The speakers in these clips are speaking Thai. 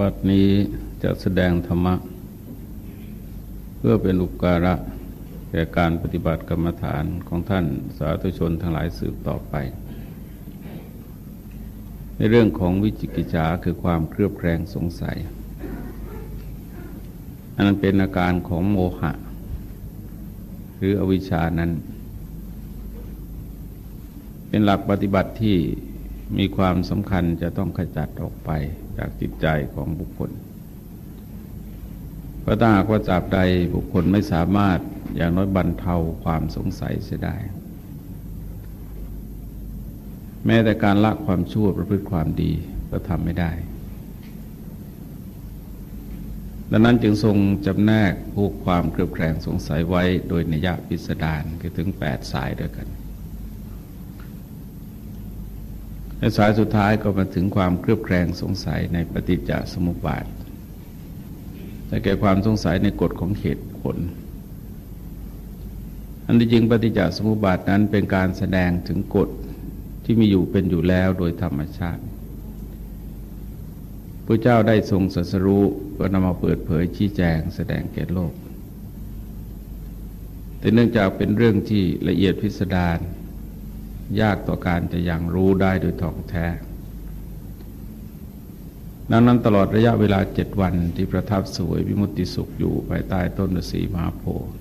บัดนี้จะแสดงธรรมะ เพื่อเป็นอุปการะแก่การปฏิบัติกรรมฐานของท่านสาธุชนทั้งหลายสืบต่อไป ในเรื่องของวิจิกิจฉาคือความเครือบแคลงสงสัย อันนั้นเป็นอาการของโมหะ หรืออวิชานั้น เป็นหลักปฏิบัติที่ มีความสำคัญจะต้องขจัดออกไปจากจิตใจของบุคคลเพราะถ้าหากว่าจับใดบุคคลไม่สามารถอย่างน้อยบรรเทาความสงสัยเสียได้ แม้แต่การละความชั่วประพฤติความดีก็ทำไม่ได้ดังนั้นจึงทรงจำแนกผูกความเครือบแคลงสงสัยไว้โดยนิยพิสดารคือถึงแปดสายด้วยกัน และสายสุดท้ายก็มาถึงความเครือบแคลงสงสัยในปฏิจจสมุปบาทแต่แก่ความสงสัยในกฎของเหตุผล อันที่จริงปฏิจจสมุปบาทนั้นเป็นการแสดงถึงกฎที่มีอยู่เป็นอยู่แล้วโดยธรรมชาติพระเจ้าได้ทรงสัสรู้ก็นำมาเปิดเผยชี้แจงแสดงแก่โลก แต่เนื่องจากเป็นเรื่องที่ละเอียดพิสดาร ยากต่อการจะยังรู้ได้โดยท่องแท้ดังนั้นตลอดระยะเวลาเจ็ดวันที่ประทับสวยวิมุตติสุขอยู่ภายใต้ต้นสีมหาโพธิ์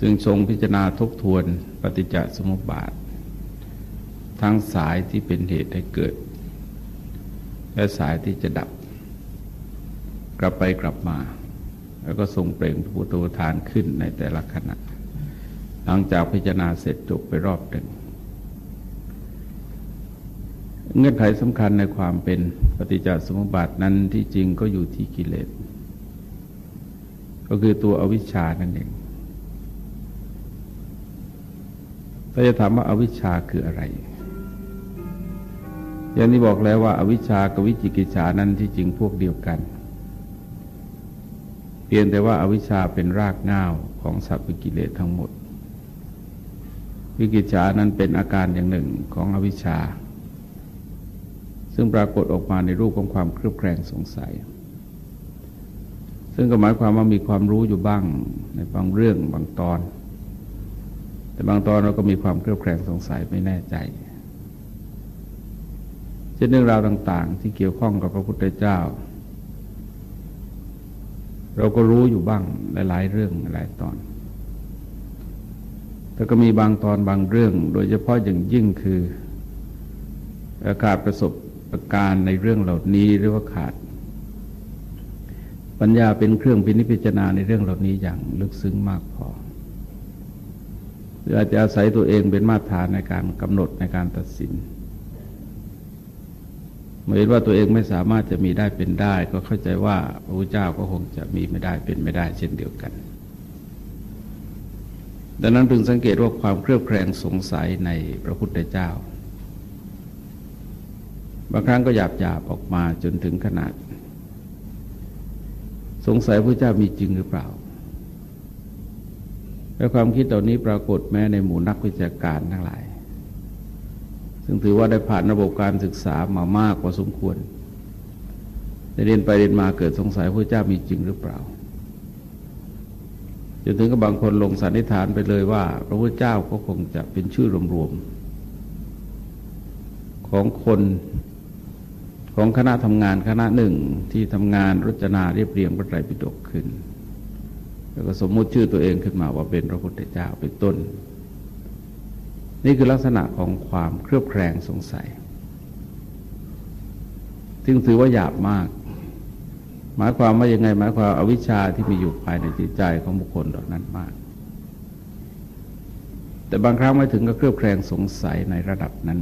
ซึ่งทรงพิจารณาทบทวนปฏิจจสมุปบาท ทั้งสายที่เป็นเหตุให้เกิด และสายที่จะดับ กลับไปกลับมา แล้วก็ทรงเปล่งภูตทานขึ้นในแต่ละขณะ หลังจากพิจารณาเสร็จจบไปรอบหนึ่งเงื่อนไขสำคัญในความเป็นปฏิจจสมุปบาทนั้นที่จริงก็อยู่ที่กิเลส ก็คือตัวอวิชชานั่นเองถ้าจะถามว่าอาวิชชาคืออะไร อย่างที่บอกแล้วว่าอาวิชชากับวิจิกิจฉานั้นที่จริงพวกเดียวกัน เพียงแต่ว่าอาวิชชาเป็นรากง่าวของสัพพกิเลสทั้งหมด วิกิจฉานั้นเป็นอาการอย่างหนึ่งของอวิชชา ซึ่งปรากฏออกมาในรูปของความเครือบแคลงสงสัย ซึ่งก็หมายความว่ามีความรู้อยู่บ้างในบางเรื่องบางตอน แต่บางตอนเราก็มีความเครือบแคลงสงสัยไม่แน่ใจเช่นเรื่องราวต่าง ๆ ที่เกี่ยวข้องกับพระพุทธเจ้า เราก็รู้อยู่บ้างหลาย ๆ เรื่องหลายตอน แต่ก็มีบางตอนบางเรื่อง โดยเฉพาะอย่างยิ่งคือขาดประสบประการในเรื่องเหล่านี้หรือว่าขาด ปัญญาเป็นเครื่องพินิจพิจารณาในเรื่องเหล่านี้อย่างลึกซึ้งมากพอหรืออาจจะอาศัยตัวเองเป็นมาตรฐานในการกำหนดในการตัดสินเมื่อเห็นว่าตัวเองไม่สามารถจะมีได้เป็นได้ ก็เข้าใจว่าพระพุทธเจ้าก็คงจะมีไม่ได้เป็นไม่ได้เช่นเดียวกัน ดังนั้นพึงสังเกตว่าความเครือบแคลงสงสัยในพระพุทธเจ้า บางครั้งก็หยาบหยาบออกมาจนถึงขนาด สงสัยพระเจ้ามีจริงหรือเปล่าและความคิดเหล่านี้ปรากฏแม้ในหมู่นักวิชาการทั้งหลาย ซึ่งถือว่าได้ผ่านระบบการศึกษามามากกว่าสมควรได้เรียนไปเรียนมาเกิดสงสัยพระเจ้ามีจริงหรือเปล่า จนถึงกับบางคนลงสันนิษฐานไปเลยว่า พระพุทธเจ้าก็คงจะเป็นชื่อรวมๆของคนของคณะทำงานคณะหนึ่งที่ทำงานรจนาเรียบเรียงพระไตรปิฎกขึ้น แล้วก็สมมุติชื่อตัวเองขึ้นมาว่าเป็นพระพุทธเจ้าเป็นต้น นี่คือลักษณะของความเครือบแคลงสงสัย ซึ่งถือว่าหยาบมาก หมายความว่ายังไง หมายความอาวิชชาที่มีอยู่ภายในจิตใจของบุคคลเหล่านั้นมาก แต่บางครั้งไม่ถึงก็เครือบแคลงสงสัยในระดับนั้น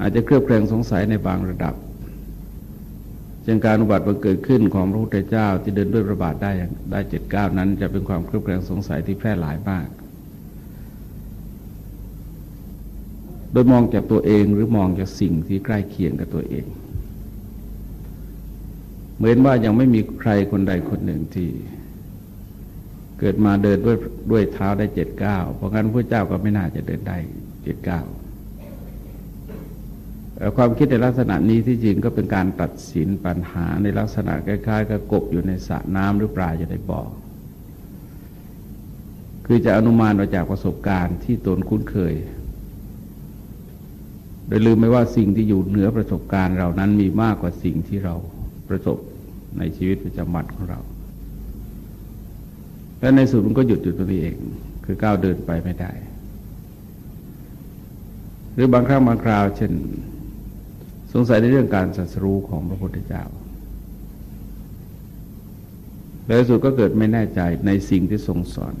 อาจจะเครือบแคลงสงสัยในบางระดับเช่นการอุบัติบังเกิดขึ้นของพระพุทธเจ้าที่เดินด้วยประบาทได้ได้เจ็ดเก้านั้น จะเป็นความเครือบแคลงสงสัยที่แพร่หลายมาก โดยมองจากตัวเองหรือมองจากสิ่งที่ใกล้เคียงกับตัวเอง เหมือนว่ายังไม่มีใครคนใดคนหนึ่งที่ เกิดมาเดินด้วยด้วยเท้าได้เจ็ดเก้าเพราะงั้นพระเจ้าก็ไม่น่าจะเดินได้เจ็ดเก้าความคิดในลักษณะนี้ที่จริงก็เป็นการตัดสินปัญหาในลักษณะคล้ายๆกับกบอยู่ในสระน้ำหรือปลาอยู่ในบ่อคือจะอนุมานมาจากประสบการณ์ที่ตนคุ้นเคย โดยลืมไม่ว่าสิ่งที่อยู่เหนือประสบการณ์เรานั้นมีมากกว่าสิ่งที่เราประสบ ในชีวิตประจำวันของเรา และในสุดมันก็หยุดอยู่ตรงนี้เอง คือก้าวเดินไปไม่ได้ หรือบางครั้งบางคราว เช่น สงสัยในเรื่องการสัสรู้ของพระพุทธเจ้าแล้วสุดก็เกิดไม่แน่ใจในสิ่งที่ทรงสอน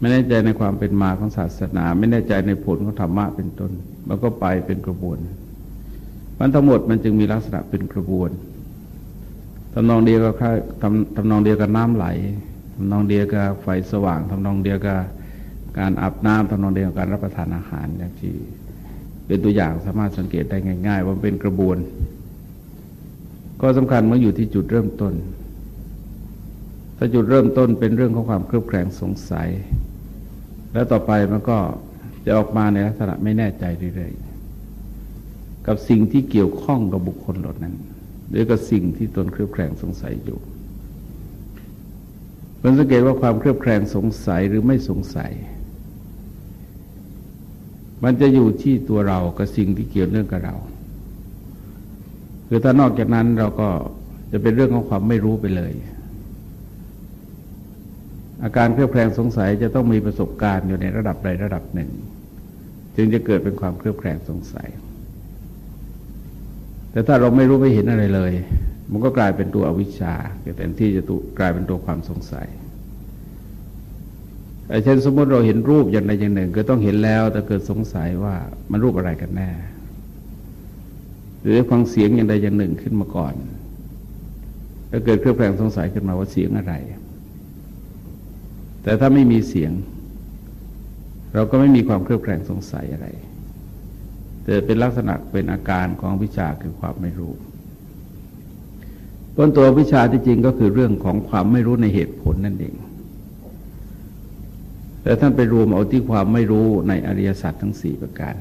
ไม่แน่ใจในความเป็นมาของศาสนา ไม่แน่ใจในผลของธรรมะเป็นต้นมันก็ไปเป็นกระบวนการ มันทั้งหมดมันจึงมีลักษณะเป็นกระบวนทำนองเดียวกับทำทำนองเดียวกับน้ำไหลทำนองเดียวกับไฟสว่างทำนองเดียวกับการอาบน้ำทำนองเดียวกับการรับประทานอาหารอย่างที่เป็นตัวอย่างสามารถสังเกตได้ง่าย ๆ ว่าเป็นกระบวน ก็สำคัญเมันอยู่ที่จุดเริ่มต้น ถ้าจุดเริ่มต้นเป็นเรื่องของความเครือบแคลงสงสัย แล้วต่อไปมันก็จะออกมาในลักษณะไม่แน่ใจเรื่อยๆ กับสิ่งที่เกี่ยวข้องกับบุคคลเหล่านั้น หรือกับสิ่งที่ตนเครือบแคลงสงสัยอยู่เพิ่สังเกตว่าความเครือบแคลงสงสัยหรือไม่สงสัย มันจะอยู่ที่ตัวเรากับสิ่งที่เกี่ยวเนื่องกับเราคือถ้านอกจากนั้นเราก็จะเป็นเรื่องของความไม่รู้ไปเลย อาการเครือบแคลงสงสัยจะต้องมีประสบการณ์อยู่ในระดับใดระดับหนึ่ง จึงจะเกิดเป็นความเครือบแคลงสงสัย แต่ถ้าเราไม่รู้ไม่เห็นอะไรเลย มันก็กลายเป็นตัวอวิชชาแทนที่จะกลายเป็นตัวความสงสัยเช่นสมมติเราเห็นรูปอย่างใดอย่างหนึ่ง ก็ต้องเห็นแล้ว แต่เกิดสงสัยว่ามันรูปอะไรกันแน่ หรือฟังเสียงอย่างใดอย่างหนึ่งขึ้นมาก่อนแล้วเกิดเครือบแคลงสงสัยขึ้นมาว่าเสียงอะไร แต่ถ้าไม่มีเสียง เราก็ไม่มีความเครือบแคลงสงสัยอะไร แต่เป็นลักษณะเป็นอาการของวิชาคือความไม่รู้ต้นตัววิชาที่จริงก็คือเรื่องของความไม่รู้ในเหตุผลนั่นเอง แต่ท่านไปรวมเอาที่ความไม่รู้ในอริยสัจทั้งสี่ประการ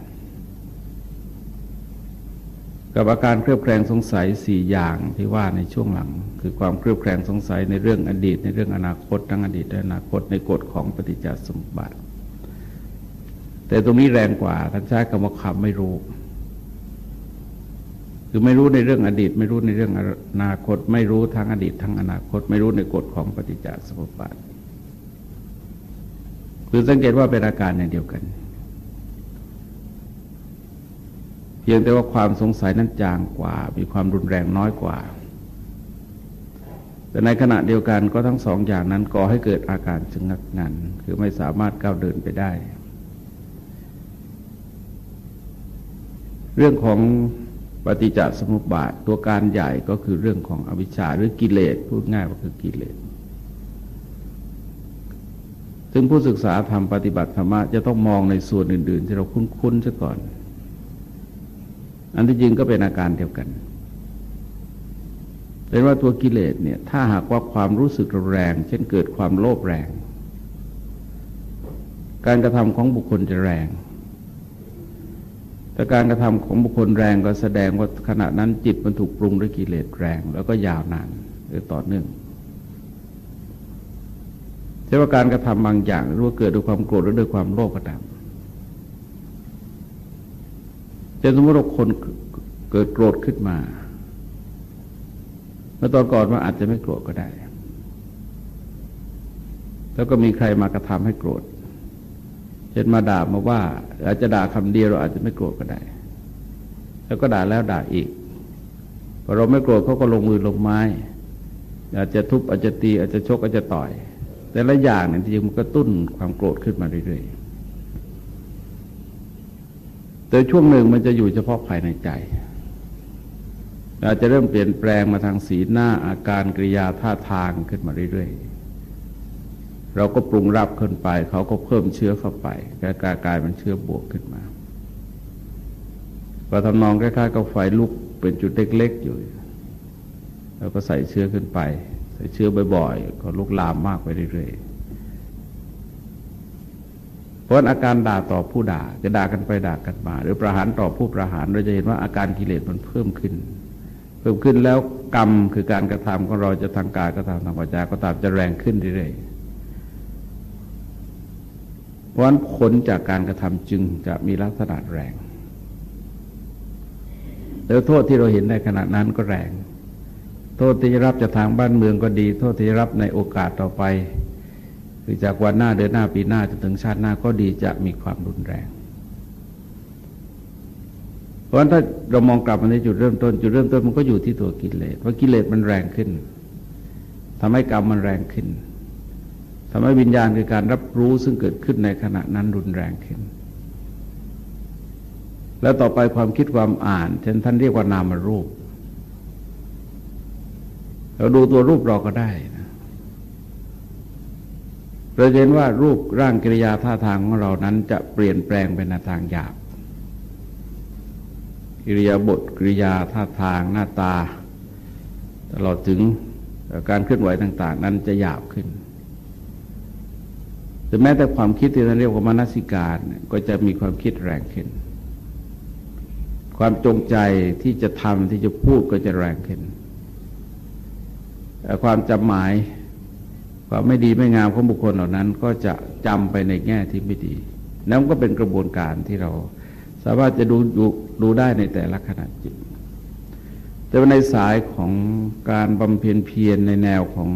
กับอาการเครือบแคลงสงสัยสี่อย่างที่ว่าในช่วงหลัง คือความเครือบแคลงสงสัยในเรื่องอดีต ในเรื่องอนาคตทั้งอดีตและอนาคตในกฎของปฏิจจสมบัติ แต่ตรงนี้แรงกว่าท่านใช้คำว่าคำไม่รู้ คือไม่รู้ในเรื่องอดีต ไม่รู้ในเรื่องอนาคต ไม่รู้ทั้งอดีตทั้งอนาคต ไม่รู้ในกฎของปฏิจจสมุปบาทคือสังเกตว่าเป็นอาการในเดียวกัน เพียงแต่ว่าความสงสัยนั้นจางกว่า มีความรุนแรงน้อยกว่า แต่ในขณะเดียวกันก็ทั้งสองอย่างนั้นก่อให้เกิดอาการชะงักงัน คือไม่สามารถก้าวเดินไปได้ เรื่องของปฏิจจสมุปบาทตัวการใหญ่ก็คือเรื่องของอวิชชาหรือกิเลสพูดง่ายว่าคือกิเลสซึ่งผู้ศึกษาทำปฏิบัติธรรมะจะต้องมองในส่วนอื่น ๆ ที่เราคุ้นๆซะก่อน อันที่จริงก็เป็นอาการเดียวกันเป็นว่าตัวกิเลสเนี่ยถ้าหากว่าความรู้สึกแรง เช่นเกิดความโลภแรง การกระทำของบุคคลจะแรง แต่การกระทำของบุคคลแรงก็แสดงว่าขณะนั้นจิตมันถูกปรุงด้วยกิเลสแรง แล้วก็ยาวนานหรือต่อเนื่องใช่ว่าการกระทำบางอย่างหรือว่าเกิดด้วยความโกรธหรือด้วยความโลภก็ตามแต่สมมติว่าคนเกิดโกรธขึ้นมาเมื่อตอนก่อนว่าอาจจะไม่โกรธก็ได้ แล้วก็มีใครมากระทำให้โกรธ เช่นมาด่ามาว่าอาจจะด่าคำเดียวเราอาจจะไม่โกรธก็ได้ แล้วก็ด่าแล้วด่าอีกพอเราไม่โกรธเขาก็ลงมือลงไม้ อาจจะทุบอาจจะตีอาจจะชกอาจจะต่อย แต่ละอย่างเนี่ยจริงมันก็ตุ้นความโกรธขึ้นมาเรื่อยๆแต่ช่วงหนึ่งมันจะอยู่เฉพาะภายในใจอาจจะเริ่มเปลี่ยนแปลงมาทางสีหน้าอาการกริยาท่าทางขึ้นมาเรื่อยๆ เราก็ปรุงรับขึ้นไป เขาก็เพิ่มเชื้อเข้าไปกลายกลายเป็นเชื้อบวกขึ้นมาพอทำนองคล้ายๆกับไฟลุกเป็นจุดเล็กๆอยู่ แล้วก็ใส่เชื้อขึ้นไป ใส่เชื้อบ่อยๆ ก็ลุกลามมากไปเรื่อยๆ เพราะอาการด่าต่อผู้ด่าจะด่ากันไปด่ากันมา หรือประหารต่อผู้ประหารเราจะเห็นว่าอาการกิเลสมันเพิ่มขึ้น เพิ่มขึ้นแล้วกรรมคือการกระทำของเราจะทางกายก็ตามทางวาจาก็ตามจะแรงขึ้นเรื่อยๆ เพราะฉะนั้นผลจากการกระทำจึงจะมีลักษณะแรง แล้วโทษที่เราเห็นในขณะนั้นก็แรง โทษที่จะรับจากทางบ้านเมืองก็ดี โทษที่จะรับในโอกาสต่อไป คือจากวันหน้าเดือนหน้าปีหน้าจนถึงชาติหน้าก็ดีจะมีความรุนแรง เพราะฉะนั้นถ้าเรามองกลับมาในจุดเริ่มต้น จุดเริ่มต้นมันก็อยู่ที่ตัวกิเลสเพราะกิเลสมันแรงขึ้นทำให้กรรมมันแรงขึ้น ทำให้วิญญาณคือการรับรู้ซึ่งเกิดขึ้นในขณะนั้นรุนแรงขึ้น แล้วต่อไปความคิดความอ่านเช่นท่านเรียกว่านามรูป เราดูตัวรูปเราก็ได้เราเห็นว่ารูปร่างกิริยาท่าทางของเรานั้นจะเปลี่ยนแปลงเป็นทางหยาบกิริยาบทกิริยาท่าทางหน้าตา ตลอดถึงการเคลื่อนไหวต่าง ๆ นั้นจะหยาบขึ้น แต่แม้แต่ความคิดที่เราเรียกว่ามนสิการก็จะมีความคิดแรงขึ้น ความจงใจที่จะทำที่จะพูดก็จะแรงขึ้น ความจำหมายความไม่ดีไม่งามของบุคคลเหล่านั้น ก็จะจำไปในแง่ที่ไม่ดีนั่นก็เป็นกระบวนการที่เราสามารถจะดูดูดูได้ในแต่ละขณะจิต แต่ในสายของการบำเพ็ญเพียรในแนวของ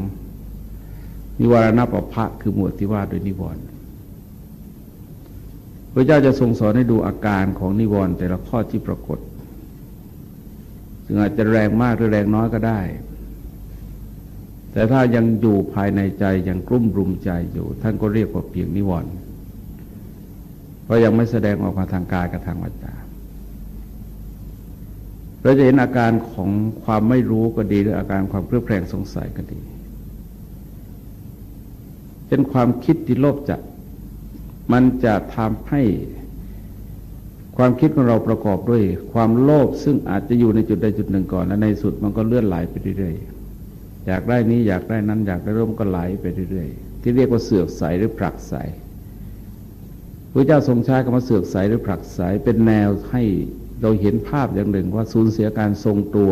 นิวรณปภะคือหมวดที่ว่าโดยนิวรณ์พระเจ้าจะทรงสอนให้ดูอาการของนิวรณ์แต่ละข้อที่ปรากฏ ซึ่งอาจจะแรงมากหรือแรงน้อยก็ได้ แต่ถ้ายังอยู่ภายในใจยังกลุ่มรุมใจอยู่ ท่านก็เรียกว่าเพียงนิวรณ์เพราะยังไม่แสดงออกมาทางกายกับทางวาจาเราจะเห็นอาการของความไม่รู้ก็ดีหรืออาการความเครือบแคลงสงสัยก็ดี เป็นความคิดที่โลภจัด มันจะทำให้ความคิดของเราประกอบด้วย ความโลภซึ่งอาจจะอยู่ในจุดใดจุดหนึ่งก่อน และในสุดมันก็เลื่อนไหลไปเรื่อยๆอยากได้นี้อยากได้นั้น อยากได้ร่มก็ไหลไปเรื่อยๆที่เรียกว่าเสือกใสหรือผลักใสพระเจ้าทรงใช้คำว่าเสือกใสหรือผลักใสเป็นแนวให้เราเห็นภาพอย่างหนึ่งว่าสูญเสียการทรงตัว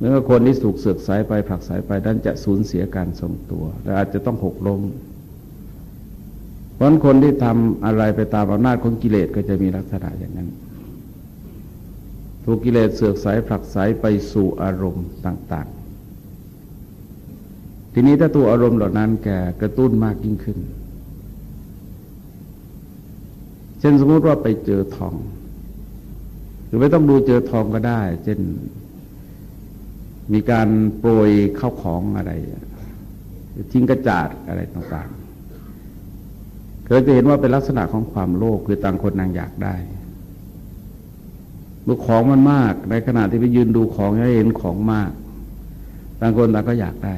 เมื่อคนที่ถูกเสือกสายไปผลักสายไปนั้นจะสูญเสียการทรงตัว และอาจจะต้องหกล้มเพราะคนที่ทำอะไรไปตามอำนาจของกิเลสก็จะมีลักษณะอย่างนั้นถูกกิเลสเสือกสายผลักสายไปสู่อารมณ์ต่าง ๆ ทีนี้ถ้าตัวอารมณ์เหล่านั้นแกกระตุ้นมากยิ่งขึ้น เช่นสมมติว่าไปเจอทอง หรือไม่ต้องดูเจอทองก็ได้ เช่น มีการโปรยเข้าของอะไรทิ้งกระจาดอะไรต่างๆเราจะเห็นว่าเป็นลักษณะของความโลภคือต่างคนนางอยากได้ดูของมันมาก ในขณะที่ไปยืนดูของให้เห็นของมาก ต่างคนต่างก็อยากได้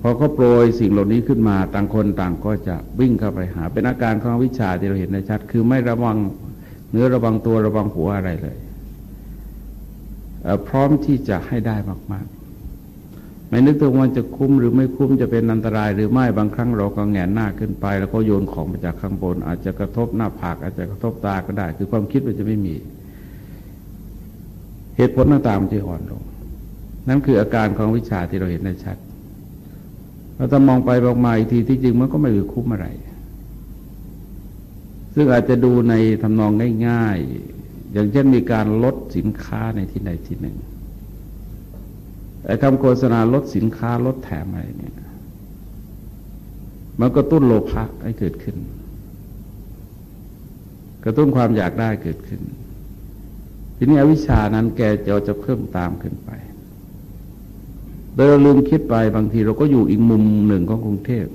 พอเขาโปรยสิ่งเหล่านี้ขึ้นมาต่างคนต่างก็จะวิ่งเข้าไปหา เป็นอาการของวิชาที่เราเห็นในชัด คือไม่ระวังเนื้อระวังตัวระวังหัวอะไรเลย พร้อมที่จะให้ได้มากๆ ไม่นึกถึงว่าจะคุ้มหรือไม่คุ้มจะเป็นอันตรายหรือไม่บางครั้งเราก็แงนหน้าขึ้นไป แล้วก็โยนของมาจากข้างบน อาจจะกระทบหน้าผากอาจจะกระทบตาก็ได้ คือความคิดมันจะไม่มี เหตุผลต่างๆมันจะอ่อนลง นั่นคืออาการของวิชาที่เราเห็นในชัดเราถ้ามองไปมองมาอีกทีที่จริงมันก็ไม่ได้คุ้มอะไร ซึ่งอาจจะดูในทำนองง่าย ๆ อย่างเช่นมีการลดสินค้าในที่ใดที่หนึ่งไอ้คำโฆษณาลดสินค้าลดแถมอะไรเนี่ย มันก็ตุ้นโลภะให้เกิดขึ้น กระตุ้นความอยากได้เกิดขึ้น ทีนี้อวิชานั้นแกจะจะเพิ่มตามขึ้นไปโดยเราลืมคิดไปบางทีเราก็อยู่อีกมุมหนึ่งของกรุงเทพ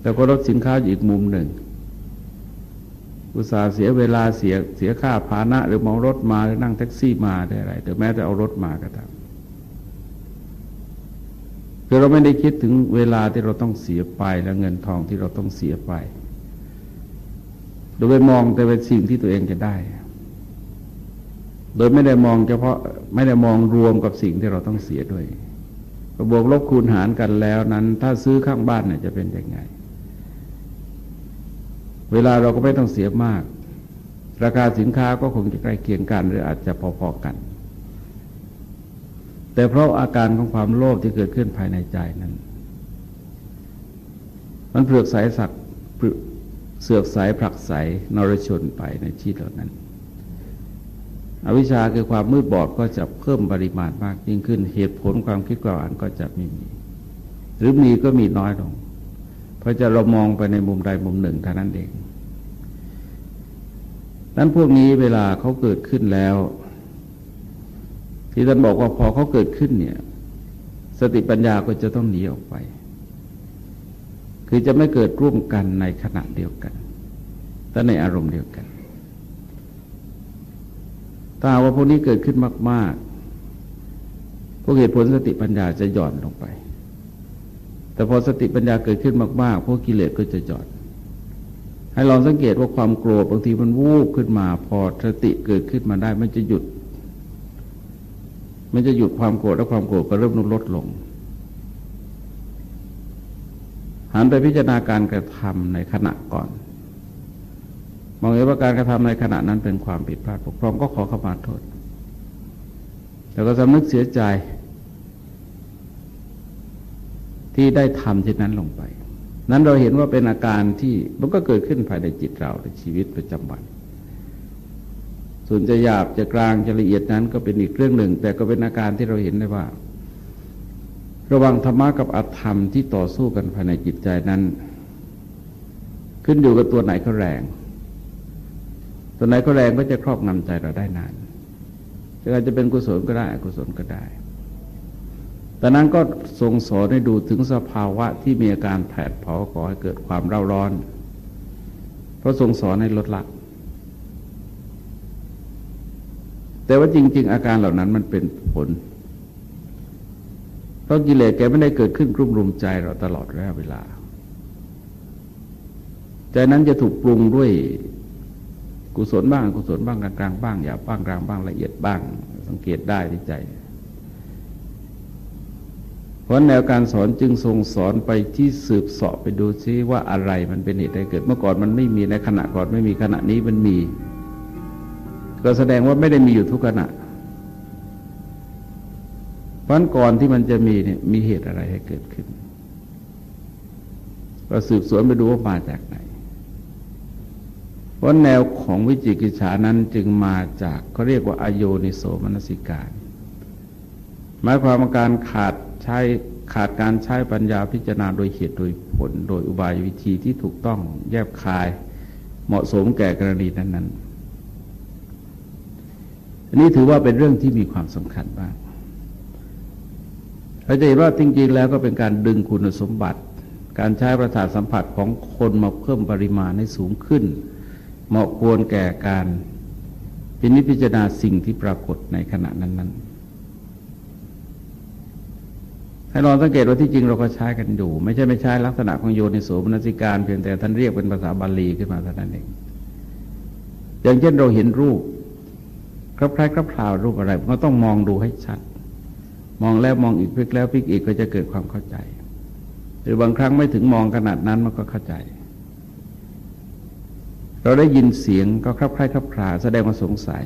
แต่ก็รถสินค้าอยู่อีกมุมหนึ่ง อุตสาห์เสียเวลาเสียเสียค่าพาหนะ หรือมองรถมาหรือนั่งแท็กซี่มาได้อะไรแต่แม้แต่เอารถมาก็ตามคือเราไม่ได้คิดถึงเวลาที่เราต้องเสียไปและเงินทองที่เราต้องเสียไป โดยไปมองแต่เป็นสิ่งที่ตัวเองจะได้ โดยไม่ได้มองเฉพาะไม่ได้มองรวมกับสิ่งที่เราต้องเสียด้วยบวกลบคูณหารกันแล้วนั้น ถ้าซื้อข้างบ้านเนี่ยจะเป็นยังไง เวลาเราก็ไม่ต้องเสียมาก ราคาสินค้าก็คงจะใกล้เคียงกันหรืออาจจะพอๆกัน แต่เพราะอาการของความโลภที่เกิดขึ้นภายในใจนั้น มันเปลือกสายสักเสือกสายผลักสายนรชนไปในที่เหล่านั้น อวิชชาคือความมืดบอดก็จะเพิ่มปริมาณมากยิ่งขึ้น เหตุผลความคิดกล่าวอ่านก็จะไม่มี หรือมีก็มีน้อยลง ราะจะเรามองไปในมุมใดมุมหนึ่งเท่านั้นเองนั้นพวกนี้เวลาเขาเกิดขึ้นแล้ว ที่ท่านบอกว่าพอเขาเกิดขึ้นเนี่ย สติปัญญาก็จะต้องหนีออกไป คือจะไม่เกิดร่วมกันในขณะเดียวกันแต่ในอารมณ์เดียวกันถ้าว่าพวกนี้เกิดขึ้นมาก ๆ พวกเหตุผลสติปัญญาจะหย่อนลงไป แต่พอสติปัญญาเกิดขึ้นมากๆ พวกกิเลสก็จะหย่อนให้ลองสังเกตว่าความโกรธบางทีมันวูบขึ้นมา พอสติเกิดขึ้นมาได้ มันจะหยุด มันจะหยุดความโกรธและความโกรธก็เริ่มลดลง หันไปพิจารณาการกระทำในขณะก่อน มองเห็นว่าการกระทำในขณะนั้นเป็นความผิดพลาดปกครองก็ขอขมาโทษ แล้วก็สำนึกเสียใจ ที่ได้ทำเช่นนั้นลงไป นั้นเราเห็นว่าเป็นอาการที่มันก็เกิดขึ้นภายในจิตเราในชีวิตประจำวัน ส่วนจะหยาบจะกลางจะละเอียดนั้นก็เป็นอีกเรื่องหนึ่ง แต่ก็เป็นอาการที่เราเห็นได้ว่า ระหว่างธรรมะกับอธรรมที่ต่อสู้กันภายในจิตใจนั้น ขึ้นอยู่กับตัวไหนก็แรง ตัวไหนก็แรงก็จะครอบงำใจเราได้นานจจะเป็นกุศลก็ได้อกุศลก็ได้ แต่นั้นก็ทรงสอนให้ดูถึงสภาวะที่มีอาการแผดเผาก่อให้เกิดความเร่าร้อน เพราะทรงสอนให้ลดละ แต่ว่าจริง ๆ อาการเหล่านั้นมันเป็นผล เพราะกิเลสแกไม่ได้เกิดขึ้นกลุ่มรุมใจเราตลอดระยะเวลา ใจนั้นจะถูกปรุงด้วยกุศลบ้าง กุศลบ้างกลางๆบ้างหยาบบ้างกลางบ้างละเอียดบ้าง สังเกตได้ที่ใจ เพราะแนวการสอนจึงทรงสอนไปที่สืบเสาะไปดูซิว่าอะไรมันเป็นเหตุใดเกิด เมื่อก่อนมันไม่มีในขณะก่อนไม่มีขณะนี้มันมี ก็แสดงว่าไม่ได้มีอยู่ทุกขณะเพราะก่อนที่มันจะมีเนี่ยมีเหตุอะไรให้เกิดขึ้น ก็สืบสวนไปดูว่ามาจากไหน เพราะแนวของวิจิกิจฉานั้นจึงมาจากเขาเรียกว่าอโยนิโสมนสิการ หมายความว่าการขาด ใช้ขาดการใช้ปัญญาพิจารณาโดยเหตุโดยผล โดยอุบายวิธีที่ถูกต้องแยบคายเหมาะสมแก่กรณีนั้นๆอันนี้ถือว่าเป็นเรื่องที่มีความสำคัญมากเราจะเห็นว่าจริงๆแล้วก็เป็นการดึงคุณสมบัติ การใช้ประสาทสัมผัสของคนมาเพิ่มปริมาณให้สูงขึ้น เหมาะควรแก่การพินิจพิจารณาสิ่งที่ปรากฏในขณะนั้นๆ ให้ลองสังเกตว่าที่จริงเราก็ใช้กันอยู่ ไม่ใช่ไม่ใช้ลักษณะของโยนิโสมนสิการเพียงแต่ท่านเรียกเป็นภาษาบาลีขึ้นมาเท่านั้นเองอย่างเช่นเราเห็นรูปครับคล้ายครับคลาวรูปอะไรก็ต้องมองดูให้ชัด มองแล้วมองอีกพลิกแล้วพลิกอีกก็จะเกิดความเข้าใจ หรือบางครั้งไม่ถึงมองขนาดนั้นมันก็เข้าใจ เราได้ยินเสียงก็ครับคล้ายครับคลาแสดงว่าสงสัย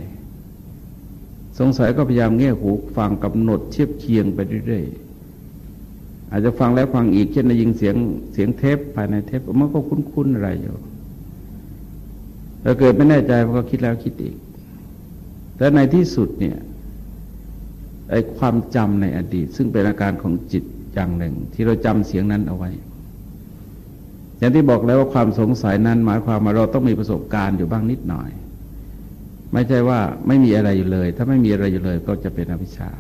สงสัยก็พยายามเงี่ยหูฟังกำหนดเทียบเคียงไปเรื่อยๆ อาจจะฟังแล้วฟังอีกเช่นได้ยินเสียงเสียงเทปภายในเทปมันก็คุ้นๆอะไรอยู่แล้วเกิดไม่แน่ใจมันก็คิดแล้วคิดอีก แต่ในที่สุดเนี่ยไอ้ความจำในอดีต ซึ่งเป็นอาการของจิตอย่างหนึ่ง ที่เราจำเสียงนั้นเอาไว้ อย่างที่บอกแล้วว่าความสงสัยนั้น หมายความว่าเราต้องมีประสบการณ์อยู่บ้างนิดหน่อย ไม่ใช่ว่าไม่มีอะไรอยู่เลย ถ้าไม่มีอะไรอยู่เลยก็จะเป็นอวิชชา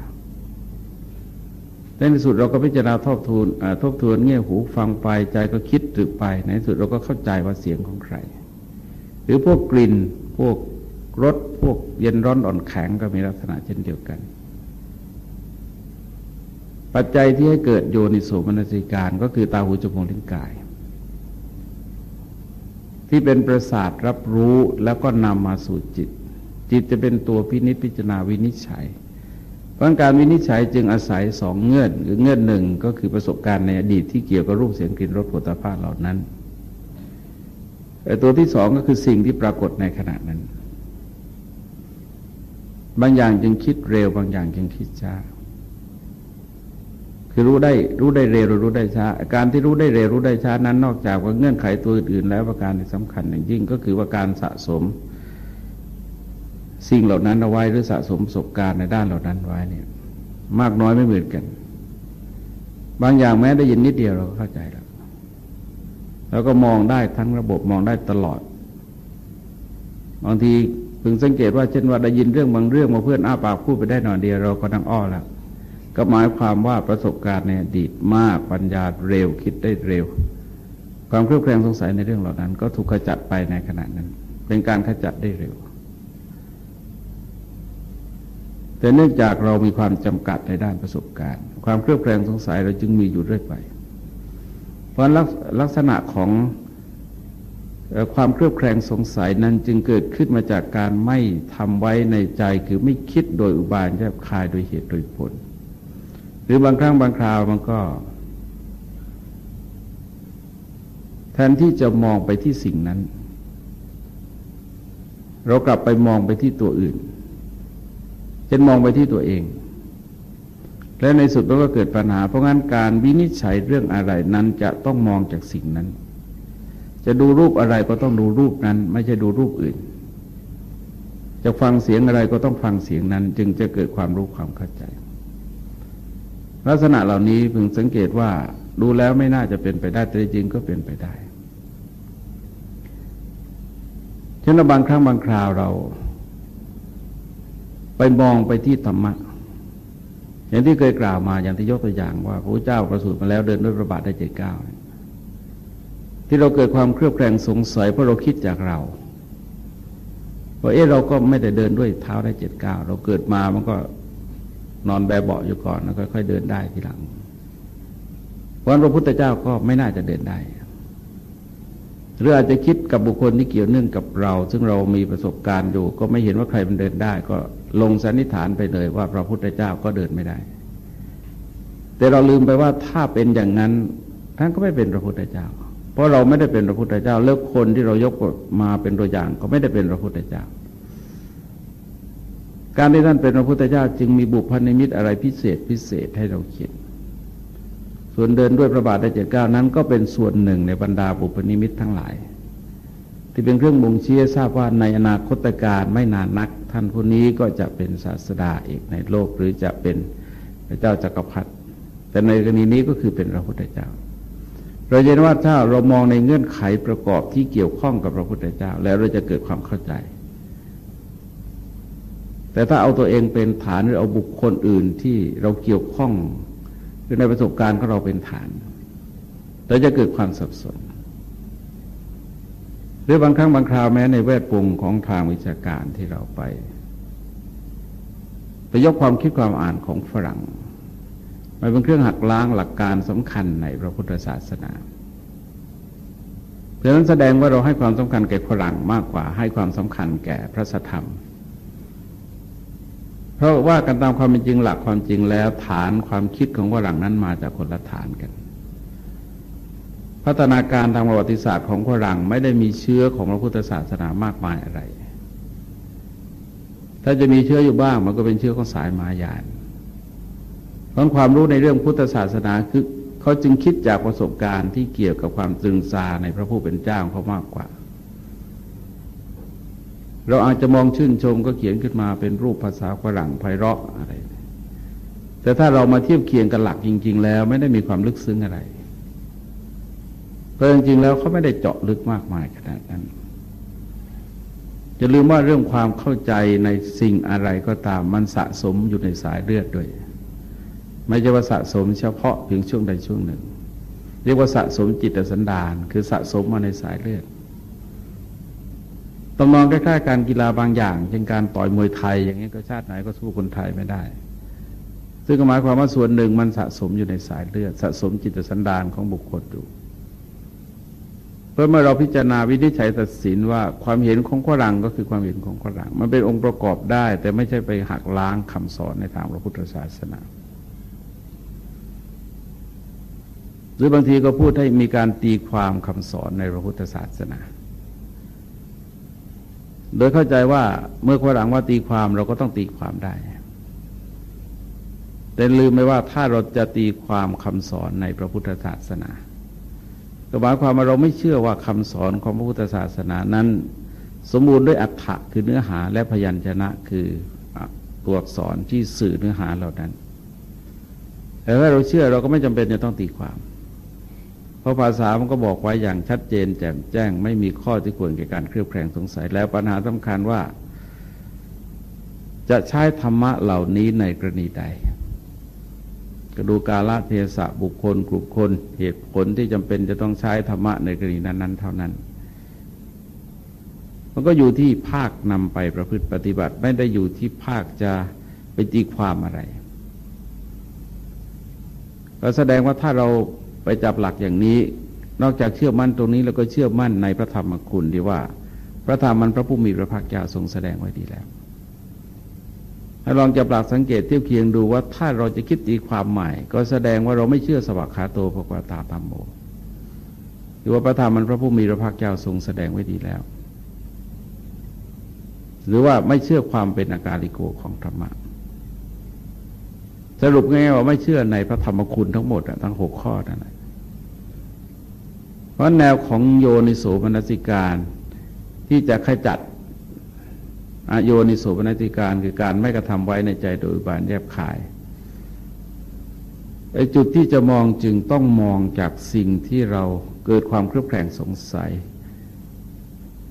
ในที่สุดเราก็พิจารณาทบทวนทบทวนเงี้ยหูฟังไปใจก็คิดตึกไป ในที่สุดเราก็เข้าใจว่าเสียงของใคร หรือพวกกลิ่นพวกรสพวกเย็นร้อนอ่อนแข็งก็มีลักษณะเช่นเดียวกัน ปัจจัยที่ให้เกิดโยนิโสมนสิการก็คือตาหูจมูกลิ้นกาย ที่เป็นประสาทรับรู้แล้วก็นำมาสู่จิต จิตจะเป็นตัวพินิจพิจารณาวินิจฉัย ราะการวินิจฉัยจึงอาศัยสองเงื่อน หรือเงื่อนหนึ่งก็คือประสบการณ์ในอดีตที่เกี่ยวกับรูปเสียงกลิ่นรสผลิตภัณฑ์เหล่านั้นตัวที่สองก็คือสิ่งที่ปรากฏในขณะนั้น บางอย่างจึงคิดเร็ว บางอย่างจึงคิดช้า คือรู้ได้รู้ได้เร็วรู้ได้ช้าการที่รู้ได้เร็วรู้ได้ช้านั้น นอกจากว่าเงื่อนไขตัวอื่นแล้วประการที่สำคัญอย่างยิ่งก็คือว่าการสะสม สิ่งเหล่านั้นเอาไว้หรือสะสมประสบการณ์ในด้านเหล่านั้นไว้เนี่ยมากน้อยไม่เหมือนกัน บางอย่างแม้ได้ยินนิดเดียวเราก็เข้าใจแล้ว แล้วก็มองได้ทั้งระบบมองได้ตลอด บางทีพึงสังเกตว่าเช่นว่าได้ยินเรื่องบางเรื่องมาเพื่อนอ้าปากพูดไปได้หน่อยเดียวเราก็นั่งอ้อแล้ว ก็หมายความว่าประสบการณ์ในอดีตมากปัญญาเร็วคิดได้เร็ว ความเครือบแคลงสงสัยในเรื่องเหล่านั้น ก็ถูกขจัดไปในขณะนั้น เป็นการขจัดได้เร็ว แต่เนื่องจากเรามีความจำกัดในด้านประสบการณ์ ความเครือบแคลงสงสัยเราจึงมีอยู่เรื่อยไป เพราะลักษณะของความเครือบแคลงสงสัยนั้นจึงเกิดขึ้นมาจากการไม่ทำไว้ในใจคือไม่คิดโดยอุบายแยบคายโดยเหตุโดยผล หรือบางครั้งบางคราวมันก็ แทนที่จะมองไปที่สิ่งนั้น เรากลับไปมองไปที่ตัวอื่น เช่นมองไปที่ตัวเอง และในสุดมันก็เกิดปัญหา เพราะงั้นการวินิจฉัยเรื่องอะไรนั้นจะต้องมองจากสิ่งนั้น จะดูรูปอะไรก็ต้องดูรูปนั้น ไม่ใช่ดูรูปอื่น จะฟังเสียงอะไรก็ต้องฟังเสียงนั้น จึงจะเกิดความรู้ความเข้าใจ ลักษณะเหล่านี้พึงสังเกตว่าดูแล้วไม่น่าจะเป็นไปได้แต่จริงก็เป็นไปได้เช่นบางครั้งบางคราวเรา ไปมองไปที่ธรรมะ อย่างที่เคยกล่าวมาอย่างที่ยกตัวอย่างว่าพระเจ้าประสูติมาแล้วเดินด้วยประบาทได้เจ็ดเก้าที่เราเกิดความเครือบแคลงสงสัยเพราะเราคิดจากเราว่าเอ๊ะเราก็ไม่ได้เดินด้วยเท้าได้เจ็ดเก้าเราเกิดมามันก็นอนแบบเบาอยู่ก่อนแล้วค่อยๆเดินได้ทีหลังเพราะพระพุทธเจ้าก็ไม่น่าจะเดินได้หรืออาจจะคิดกับบุคคลที่เกี่ยวเนื่องกับเรา ซึ่งเรามีประสบการณ์อยู่ ก็ไม่เห็นว่าใครมันเดินได้ ก็ ลงสันนิษฐานไปเลยว่าพระพุทธเจ้าก็เดินไม่ได้ แต่เราลืมไปว่าถ้าเป็นอย่างนั้นท่านก็ไม่เป็นพระพุทธเจ้า เพราะเราไม่ได้เป็นพระพุทธเจ้า แล้วคนที่เรายกมาเป็นตัวอย่างก็ไม่ได้เป็นพระพุทธเจ้า การที่ท่านเป็นพระพุทธเจ้า จึงมีบุพนิมิตอะไรพิเศษพิเศษให้เราคิดส่วนเดินด้วยพระบาทได้เจ็ดเก้านั้นก็เป็นส่วนหนึ่งในบรรดาบุพนิมิตทั้งหลาย ที่เป็นเครื่องบ่งชี้ทราบว่าในอนาคตการไม่นานนัก ท่านผู้นี้ก็จะเป็นศาสดาเอกในโลกหรือจะเป็นพระเจ้าจักรพรรดิแต่ในกรณีนี้ก็คือเป็นพระพุทธเจ้า เราเห็นว่าถ้าเรามองในเงื่อนไขประกอบที่เกี่ยวข้องกับพระพุทธเจ้า แล้วเราจะเกิดความเข้าใจ แต่ถ้าเอาตัวเองเป็นฐานหรือเอาบุคคลอื่นที่เราเกี่ยวข้องหรือในประสบการณ์ของเราเป็นฐาน เราจะเกิดความสับสน หรือบางครั้งบางคราวแม้ในแวดวงของทางวิชาการที่เราไป ไปยกความคิดความอ่านของฝรั่งมาเป็นเครื่องหักล้างหลักการสำคัญในพระพุทธศาสนาเพราะนั้นแสดงว่าเราให้ความสำคัญแก่ฝรั่งมากกว่า ให้ความสำคัญแก่พระธรรม เพราะว่ากันตามความเป็นจริงหลักความจริงแล้วฐานความคิดของฝรั่งนั้นมาจากคนละฐานกัน พัฒนาการทางประวัติศาสตร์ของฝรั่งไม่ได้มีเชื้อของพระพุทธศาสนามากมายอะไร ถ้าจะมีเชื้ออยู่บ้างมันก็เป็นเชื้อของสายมายานเพราะความรู้ในเรื่องพุทธศาสนาคือเขาจึงคิดจากประสบการณ์ที่เกี่ยวกับความตรึงซาในพระผู้เป็นเจ้าเขามากกว่า เราอาจจะมองชื่นชมก็เขียนขึ้นมาเป็นรูปภาษาฝรั่งไพเราะอะไร แต่ถ้าเรามาเทียบเคียงกับหลักจริง ๆ แล้วไม่ได้มีความลึกซึ้งอะไร เพราะจริงๆแล้วเขาไม่ได้เจาะลึกมากมายขนาดนั้นจะลืมว่าเรื่องความเข้าใจในสิ่งอะไรก็ตามมันสะสมอยู่ในสายเลือดด้วย ไม่ใช่ว่าสะสมเฉพาะเพียงช่วงใดช่วงหนึ่ง เรียกว่าสะสมจิตสันดาน คือสะสมมาในสายเลือดต้องมองใกล้ๆการกีฬาบางอย่างเช่นการต่อยมวยไทย อย่างนี้ก็ชาติไหนก็สู้คนไทยไม่ได้ ซึ่งหมายความว่าส่วนหนึ่งมันสะสมอยู่ในสายเลือด สะสมจิตสันดานของบุคคลอยู่ เพื่อเมื่อเราพิจารณาวินิจฉัยตัดสินว่าความเห็นของขรังก็คือความเห็นของขรังมันเป็นองค์ประกอบได้ แต่ไม่ใช่ไปหักล้างคำสอนในทางพระพุทธศาสนา หรือบางทีก็พูดให้มีการตีความคำสอนในพระพุทธศาสนา โดยเข้าใจว่าเมื่อคนหลังว่าตีความเราก็ต้องตีความได้ แต่ลืมไปว่าถ้าเราจะตีความคำสอนในพระพุทธศาสนา ก็หมายความว่าเราไม่เชื่อว่าคำสอนของพระพุทธศาสนานั้น สมบูรณ์ด้วยอัฏฐะคือเนื้อหาและพยัญชนะคือตัวอักษรที่สื่อเนื้อหาเหล่านั้น แต่ถ้าเราเชื่อเราก็ไม่จำเป็นจะต้องตีความ เพราะภาษามันก็บอกไว้อย่างชัดเจน แจ่มแจ้ง ไม่มีข้อที่ควรแก่การเครือบแคลงสงสัย แล้วปัญหาสำคัญว่า จะใช้ธรรมะเหล่านี้ในกรณีใด ก็ดูกาลเทศะบุคคล กลุ่มคน เหตุผลที่จำเป็นจะต้องใช้ธรรมะในกรณีนั้น ๆ เท่านั้น มันก็อยู่ที่ภาคนำไปประพฤติปฏิบัติ ไม่ได้อยู่ที่ภาคจะไปตีความอะไร ก็แสดงว่าถ้าเราไปจับหลักอย่างนี้ นอกจากเชื่อมั่นตรงนี้เราก็เชื่อมั่นในพระธรรมคุณที่ว่า พระธรรมมันพระผู้มีพระภาคเจ้าทรงแสดงไว้ดีแล้ว ลองจับหลักสังเกตเทียบเคียงดูว่าถ้าเราจะคิดตีความใหม่ ก็แสดงว่าเราไม่เชื่อสวัสดิ์ขาโตภควตาตามโมหรือว่าพระธรรมมันพระผู้มีพระภาคเจ้าทรงแสดงไว้ดีแล้ว หรือว่าไม่เชื่อความเป็นอาการลิโกของธรรมะสรุปง่ายว่าไม่เชื่อในพระธรรมคุณทั้งหมดทั้งหกข้อนั่นแหละเพราะแนวของโยนิโสมนสิการที่จะขจัด อโยนิโสปนติการคือการไม่กระทำไว้ในใจโดยบานแยบขายไอ้จุดที่จะมองจึงต้องมองจากสิ่งที่เราเกิดความเครือบแคลงสงสัย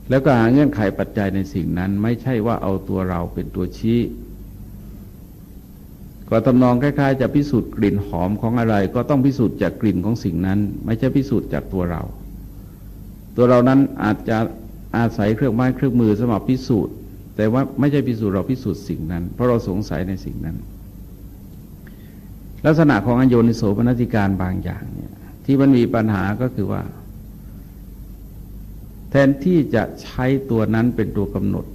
แล้วก็หาเงื่อนไขปัจจัยในสิ่งนั้นไม่ใช่ว่าเอาตัวเราเป็นตัวชี้ก็ตำนองคล้ายๆ จะพิสูจน์กลิ่นหอมของอะไร ก็ต้องพิสูจน์จากกลิ่นของสิ่งนั้น ไม่ใช่พิสูจน์จากตัวเรา ตัวเรานั้นอาจจะอาศัยเครื่องไม้เครื่องมือสำหรับพิสูจน์ แต่ว่าไม่ใช่พิสูจน์เราพิสูจน์สิ่งนั้น เพราะเราสงสัยในสิ่งนั้น ลักษณะของอโยนิโสปนติการบางอย่างเนี่ยที่มันมีปัญหาก็คือว่า แทนที่จะใช้ตัวนั้นเป็นตัวกำหนด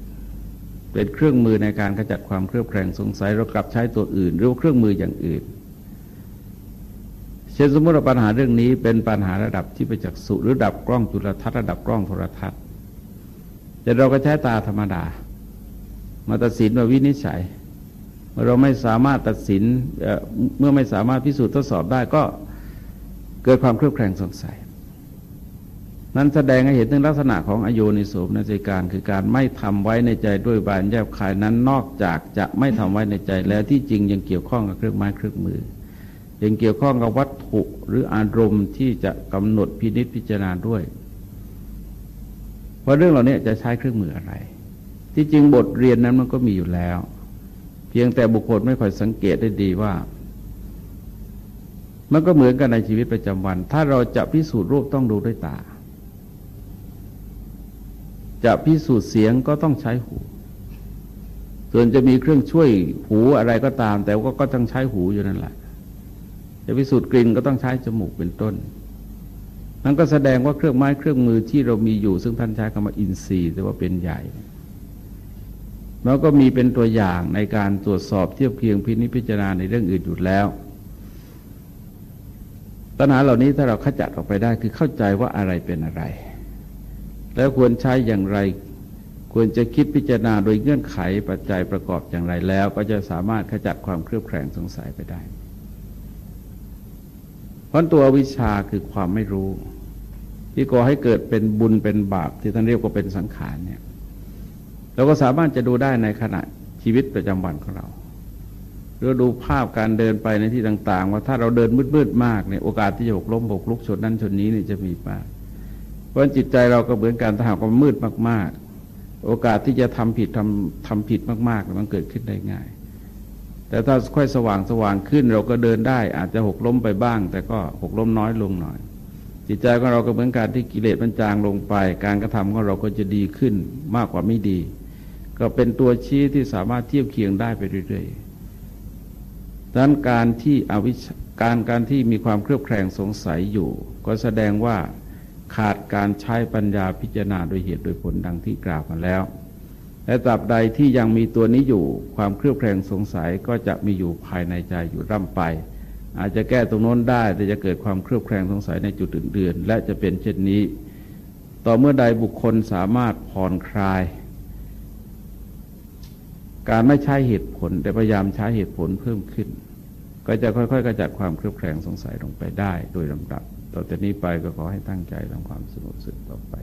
เป็นเครื่องมือในการขจัดความเครือบแคลงสงสัยเรากลับใช้ตัวอื่น หรือเครื่องมืออย่างอื่นเช่นสมมติว่าปัญหาเรื่องนี้เป็นปัญหาระดับที่ไปจากสุหรือระดับกล้องจุลทรรศน์ระดับกล้องโทรทัศน์แต่เราก็ใช้ตาธรรมดา มาตัดสินว่าวินิจฉัย เราไม่สามารถตัดสินเมื่อไม่สามารถพิสูจน์ทดสอบได้ก็เกิดความเครือบแคลงสงสัย นั้นแสดงให้เห็นถึงลักษณะของอโยนิโสมนสิการ คือการไม่ทำไว้ในใจด้วยบานแยบคายนั้นนอกจากจะไม่ทำไว้ในใจแล้วที่จริงยังเกี่ยวข้องกับเครื่องไม้เครื่องมือยังเกี่ยวข้องกับวัตถุหรืออารมณ์ที่จะกำหนดพินิษพิจารณาด้วยว่าเรื่องเหล่านี้จะใช้เครื่องมืออะไร ที่จริงบทเรียนนั้นมันก็มีอยู่แล้ว เพียงแต่บุคคลไม่ค่อยสังเกตได้ดีว่า มันก็เหมือนกันในชีวิตประจำวัน ถ้าเราจะพิสูจน์รูปต้องดูด้วยตา จะพิสูจน์เสียงก็ต้องใช้หู ส่วนจะมีเครื่องช่วยหูอะไรก็ตาม แต่ก็ก็ต้องใช้หูอยู่นั่นแหละ จะพิสูจน์กลิ่นก็ต้องใช้จมูกเป็นต้นนั่นก็แสดงว่าเครื่องไม้เครื่องมือที่เรามีอยู่ ซึ่งท่านใช้คำว่าอินทรีย์แต่ว่าเป็นใหญ่ แล้วก็มีเป็นตัวอย่างในการตรวจสอบเทียบเคียงพินิพิจารณาในเรื่องอื่นอยู่แล้วปัญหาเหล่านี้ถ้าเราขจัดออกไปได้คือเข้าใจว่าอะไรเป็นอะไร แล้วควรใช้อย่างไร ควรจะคิดพิจารณาโดยเงื่อนไขปัจจัยประกอบอย่างไรแล้ว ก็จะสามารถขจัดความเครือบแคลงสงสัยไปได้เพราะตัววิชาคือความไม่รู้ ที่ก่อให้เกิดเป็นบุญเป็นบาปที่ท่านเรียกว่าเป็นสังขารเนี่ย เราก็สามารถจะดูได้ในขณะชีวิตประจำวันของเราหรือดูภาพการเดินไปในที่ต่าง ๆ ว่าถ้าเราเดินมืดๆมากเนี่ยโอกาสที่จะหกล้มหกลุกชนนั้นชนนี้เนี่ยจะมีมากเพราะจิตใจเราก็เหมือนกันถ้าหากว่ามืดมาก ๆ โอกาสที่จะทำผิดทำทำผิดมากๆมันเกิดขึ้นได้ง่าย แต่ถ้าค่อยสว่างสว่างขึ้น เราก็เดินได้ อาจจะหกล้มไปบ้าง แต่ก็หกล้มน้อยลงหน่อย จิตใจของเราก็เหมือนการที่กิเลสมันจางลงไป การกระทำของเราก็จะดีขึ้นมากกว่าไม่ดี ก็เป็นตัวชี้ที่สามารถเทียบเคียงได้ไปเรื่อยๆดังนั้นการที่อวิชการการที่มีความเครือบแคลงสงสัยอยู่ ก็แสดงว่าขาดการใช้ปัญญาพิจารณาโดยเหตุโดยผลดังที่กล่าวมาแล้ว และตราบใดที่ยังมีตัวนี้อยู่ ความเครือบแคลงสงสัยก็จะมีอยู่ภายในใจอยู่ร่ำไป อาจจะแก้ตรงโน้นได้แต่จะเกิดความเครือบแคลงสงสัยในจุดอื่นๆและจะเป็นเช่นนี้ ต่อเมื่อใดบุคคลสามารถผ่อนคลาย การไม่ใช้เหตุผล แต่พยายามใช้เหตุผลเพิ่มขึ้น ก็จะค่อยๆกระจัดความเครือบแคลงสงสัยลงไปได้ โดยลำดับ ต่อจากนี้ไปก็ขอให้ตั้งใจทำความสงบสึกต่อไป